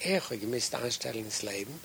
er hat gemisst anstellen ins Leben.